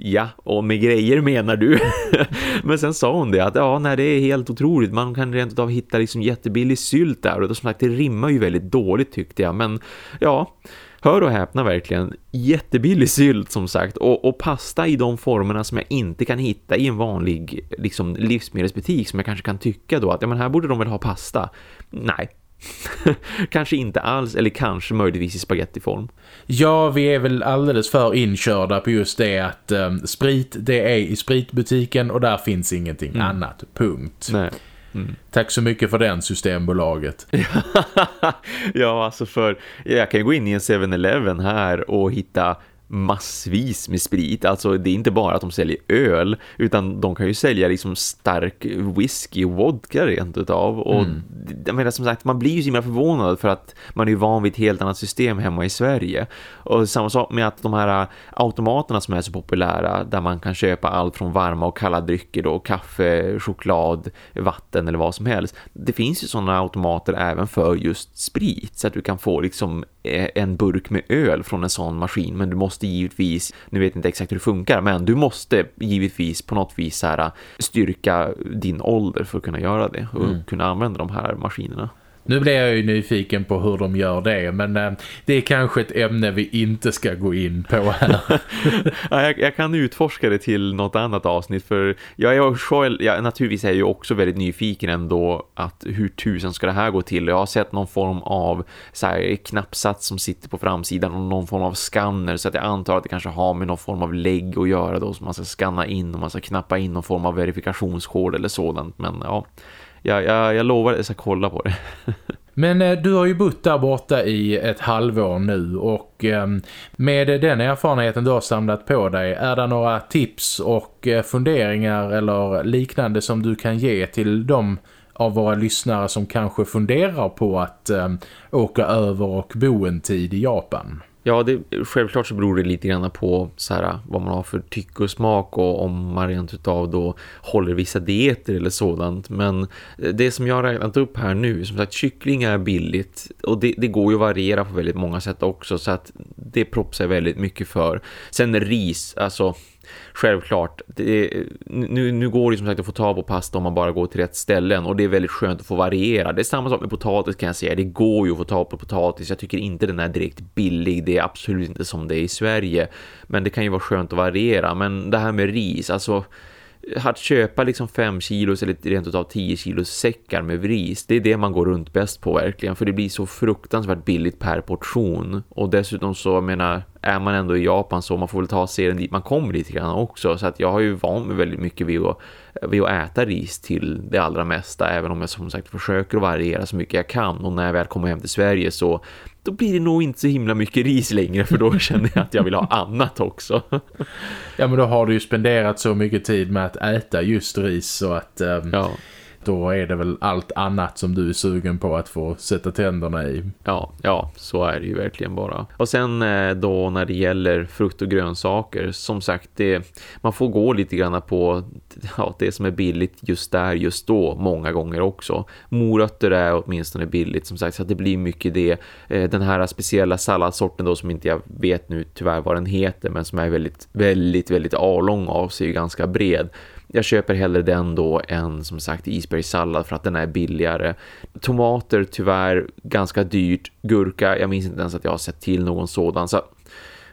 Ja, och med grejer menar du. Men sen sa hon det att ja, nej, det är helt otroligt. Man kan rent av hitta liksom jättebillig sylt där. Och då som sagt, det rimmar ju väldigt dåligt tyckte jag. Men ja, hör och häpna verkligen. Jättebillig sylt som sagt. Och, och pasta i de formerna som jag inte kan hitta i en vanlig liksom, livsmedelsbutik. Som jag kanske kan tycka då att ja, men här borde de väl ha pasta. Nej, kanske inte alls, eller kanske möjligtvis i spagettiform. Ja, vi är väl alldeles för inkörda på just det att um, sprit, det är i spritbutiken och där finns ingenting mm. annat. Punkt. Nej. Mm. Tack så mycket för den systembolaget. ja, alltså för jag kan ju gå in i en 7-Eleven här och hitta massvis med sprit. Alltså det är inte bara att de säljer öl utan de kan ju sälja liksom stark whisky och vodka rent utav. Och mm. jag menar som sagt, man blir ju så himla förvånad för att man är ju van vid ett helt annat system hemma i Sverige. Och samma sak med att de här automaterna som är så populära där man kan köpa allt från varma och kalla drycker då, kaffe, choklad, vatten eller vad som helst. Det finns ju sådana automater även för just sprit så att du kan få liksom eh, en burk med öl från en sån maskin men du måste givetvis, nu vet inte exakt hur det funkar men du måste givetvis på något vis här, styrka din ålder för att kunna göra det och mm. kunna använda de här maskinerna. Nu blir jag ju nyfiken på hur de gör det men eh, det är kanske ett ämne vi inte ska gå in på här. ja, jag, jag, kan utforska det till något annat avsnitt för jag, är själv, jag, naturligtvis är jag ju också väldigt nyfiken ändå att hur tusen ska det här gå till. Jag har sett någon form av så här, knappsats som sitter på framsidan och någon form av skanner så att jag antar att det kanske har med någon form av lägg att göra då som man ska skanna in och man ska knappa in någon form av verifikationskod eller sådant men ja jag, jag, jag lovar att jag ska kolla på det. Men eh, du har ju bott där borta i ett halvår nu och ehm, med den erfarenheten du har samlat på dig, är det några tips och eh, funderingar eller liknande som du kan ge till de av våra lyssnare som kanske funderar på att ehm, åka över och bo en tid i Japan? Ja, det, självklart så beror det lite grann på så här, vad man har för tyck och smak och om man rent utav då håller vissa dieter eller sådant. Men eh, det som jag har räknat upp här nu, som sagt kyckling är billigt och det, det går ju att variera på väldigt många sätt också så att det propsar väldigt mycket för. Sen ris, alltså självklart, det, nu, nu går det som sagt att få tag på pasta om man bara går till rätt ställen och det är väldigt skönt att få variera. Det är samma sak med potatis kan jag säga, det går ju att få tag på potatis. Jag tycker inte den är direkt billig, det är absolut inte som det är i Sverige. Men det kan ju vara skönt att variera, men det här med ris, alltså att köpa liksom 5 kilos eller rent utav 10 kilos säckar med ris, det är det man går runt bäst på verkligen. För det blir så fruktansvärt billigt per portion. Och dessutom så, jag menar, är man ändå i Japan så man får väl ta serien dit man kommer lite grann också. Så att jag har ju van mig väldigt mycket vid att, vid att äta ris till det allra mesta. Även om jag som sagt försöker att variera så mycket jag kan. Och när jag väl kommer hem till Sverige så då blir det nog inte så himla mycket ris längre. För då känner jag att jag vill ha annat också. ja men då har du ju spenderat så mycket tid med att äta just ris så att... Um... Ja då är det väl allt annat som du är sugen på att få sätta tänderna i. Ja, ja, så är det ju verkligen bara. Och sen eh, då när det gäller frukt och grönsaker, som sagt, det, man får gå lite grann på ja, det som är billigt just där, just då, många gånger också. Morötter är åtminstone billigt, som sagt, så att det blir mycket det. Eh, den här speciella salladssorten då som inte jag vet nu tyvärr vad den heter, men som är väldigt, väldigt, väldigt avlång av sig, ganska bred jag köper hellre den då än som sagt isbergssallad för att den är billigare. Tomater tyvärr ganska dyrt. Gurka, jag minns inte ens att jag har sett till någon sådan. Så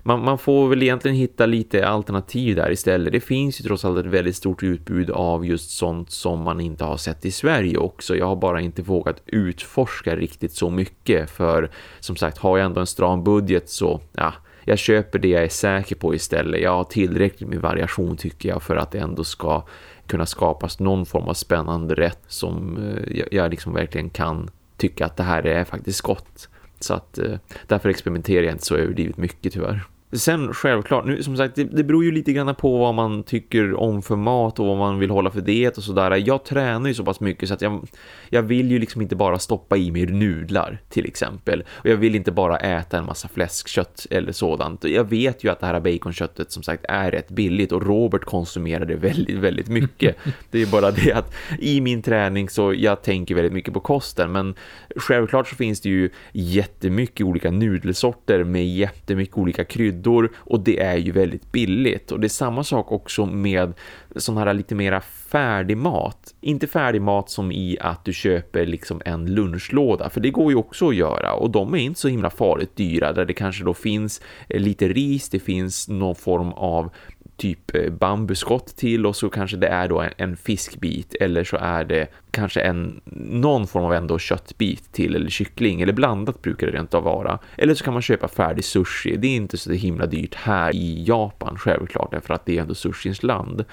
man, man, får väl egentligen hitta lite alternativ där istället. Det finns ju trots allt ett väldigt stort utbud av just sånt som man inte har sett i Sverige också. Jag har bara inte vågat utforska riktigt så mycket för som sagt har jag ändå en stram budget så ja, jag köper det jag är säker på istället. Jag har tillräckligt med variation tycker jag för att det ändå ska kunna skapas någon form av spännande rätt som eh, jag liksom verkligen kan tycka att det här är faktiskt gott. Så att eh, därför experimenterar jag inte så överdrivet mycket tyvärr. Sen självklart, nu som sagt, det, det beror ju lite grann på vad man tycker om för mat och vad man vill hålla för diet och sådär. Jag tränar ju så pass mycket så att jag, jag vill ju liksom inte bara stoppa i mig nudlar till exempel. Och jag vill inte bara äta en massa fläskkött eller sådant. Jag vet ju att det här baconköttet som sagt är rätt billigt och Robert konsumerar det väldigt, väldigt mycket. Det är bara det att i min träning så jag tänker väldigt mycket på kosten men självklart så finns det ju jättemycket olika nudelsorter med jättemycket olika kryddor sidor och det är ju väldigt billigt. Och det är samma sak också med sån här lite mera färdig mat. Inte färdig mat som i att du köper liksom en lunchlåda, för det går ju också att göra. Och de är inte så himla farligt dyra, där det kanske då finns eh, lite ris, det finns någon form av typ eh, bambuskott till och så kanske det är då en, en, fiskbit eller så är det kanske en någon form av ändå köttbit till eller kyckling eller blandat brukar det rent av vara. Eller så kan man köpa färdig sushi. Det är inte så himla dyrt här i Japan självklart därför att det är ändå sushins land.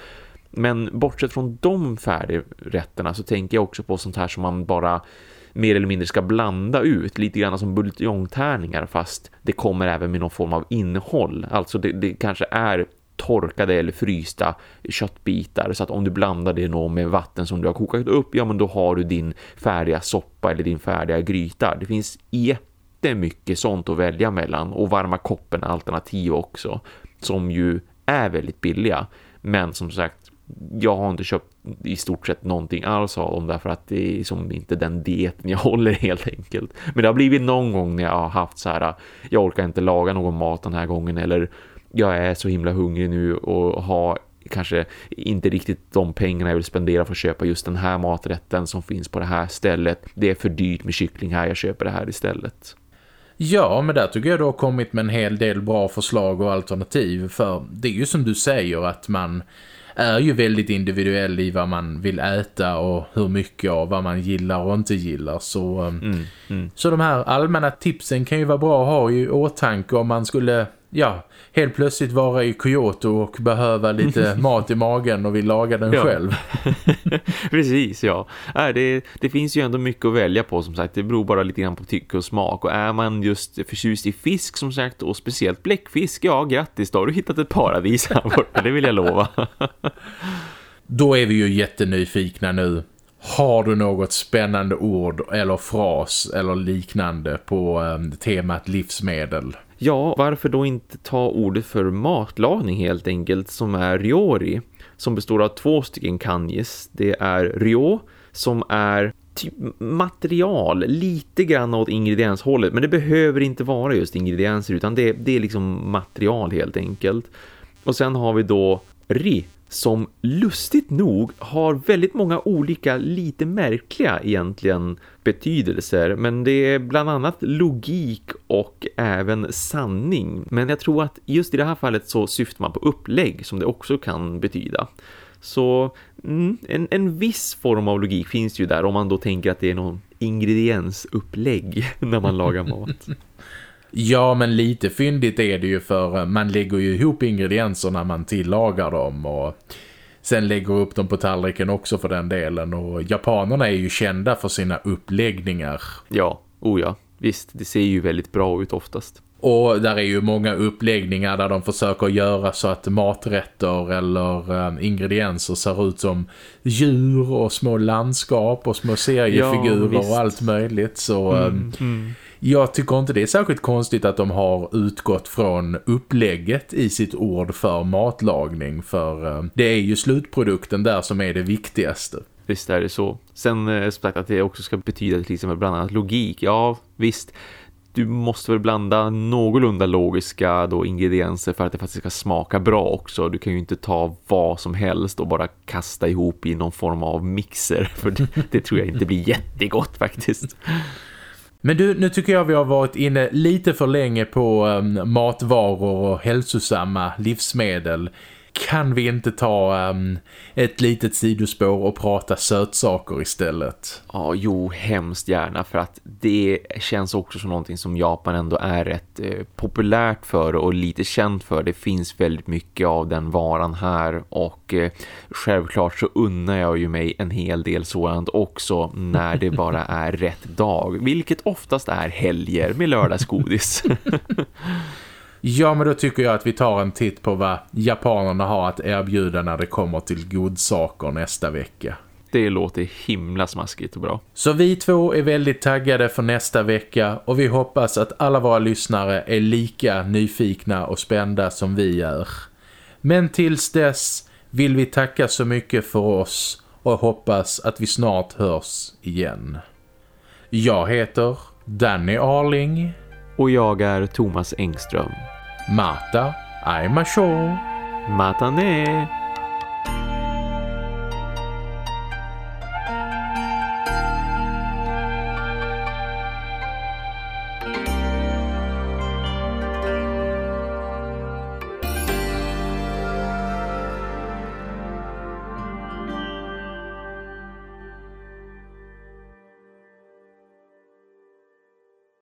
Men bortsett från de färdigrätterna så tänker jag också på sånt här som man bara mer eller mindre ska blanda ut lite grann som buljongtärningar fast det kommer även med någon form av innehåll. Alltså det, det kanske är torkade eller frysta köttbitar så att om du blandar det med vatten som du har kokat upp, ja men då har du din färdiga soppa eller din färdiga gryta. Det finns jättemycket sånt att välja mellan och varma koppen alternativ också som ju är väldigt billiga. Men som sagt, jag har inte köpt i stort sett någonting alls av dem därför att det är som inte den dieten jag håller helt enkelt. Men det har blivit någon gång när jag har haft så här, jag orkar inte laga någon mat den här gången eller jag är så himla hungrig nu och har kanske inte riktigt de pengarna jag vill spendera för att köpa just den här maträtten som finns på det här stället. Det är för dyrt med kyckling här, jag köper det här istället. Ja, men där tycker jag du har kommit med en hel del bra förslag och alternativ för det är ju som du säger att man är ju väldigt individuell i vad man vill äta och hur mycket och vad man gillar och inte gillar. Så, mm, mm. så de här allmänna tipsen kan ju vara bra att ha i åtanke om man skulle ja, helt plötsligt vara i Kyoto och behöva lite mat i magen och vill laga den ja. själv. Precis, ja. Äh, det, det finns ju ändå mycket att välja på som sagt. Det beror bara lite grann på tycke och smak. Och är man just förtjust i fisk som sagt och speciellt bläckfisk, ja grattis då har du hittat ett paradis här borta, det vill jag lova. då är vi ju jättenyfikna nu. Har du något spännande ord eller fras eller liknande på um, temat livsmedel? Ja, varför då inte ta ordet för matlagning helt enkelt som är ryori som består av två stycken kanjis. Det är ryo som är typ material, lite grann åt ingredienshållet men det behöver inte vara just ingredienser utan det, det är liksom material helt enkelt. Och sen har vi då ri som lustigt nog har väldigt många olika lite märkliga egentligen betydelser. Men det är bland annat logik och även sanning. Men jag tror att just i det här fallet så syftar man på upplägg som det också kan betyda. Så mm, en, en viss form av logik finns ju där om man då tänker att det är någon ingrediensupplägg när man lagar mat. Ja, men lite fyndigt är det ju för eh, man lägger ju ihop ingredienserna när man tillagar dem och sen lägger upp dem på tallriken också för den delen. Och japanerna är ju kända för sina uppläggningar. Ja, oh ja. Visst, det ser ju väldigt bra ut oftast. Och där är ju många uppläggningar där de försöker göra så att maträtter eller um, ingredienser ser ut som djur och små landskap och små seriefigurer ja, och allt möjligt. Så mm, um, mm jag tycker inte det är särskilt konstigt att de har utgått från upplägget i sitt ord för matlagning för eh, det är ju slutprodukten där som är det viktigaste. Visst är det så. Sen eh, sagt att det också ska betyda till exempel bland annat logik. Ja, visst. Du måste väl blanda någorlunda logiska då ingredienser för att det faktiskt ska smaka bra också. Du kan ju inte ta vad som helst och bara kasta ihop i någon form av mixer. För det, det tror jag inte blir jättegott faktiskt. Men du, nu tycker jag vi har varit inne lite för länge på um, matvaror och hälsosamma livsmedel kan vi inte ta um, ett litet sidospår och prata sötsaker istället? Ja, jo, hemskt gärna för att det känns också som någonting som Japan ändå är rätt eh, populärt för och lite känt för. Det finns väldigt mycket av den varan här och eh, självklart så unnar jag ju mig en hel del sådant också när det bara är rätt dag, vilket oftast är helger med lördagsgodis. Ja, men då tycker jag att vi tar en titt på vad japanerna har att erbjuda när det kommer till godsaker nästa vecka. Det låter himla smaskigt och bra. Så vi två är väldigt taggade för nästa vecka och vi hoppas att alla våra lyssnare är lika nyfikna och spända som vi är. Men tills dess vill vi tacka så mycket för oss och hoppas att vi snart hörs igen. Jag heter Danny Arling. Och jag är Thomas Engström. また会いましょう。またね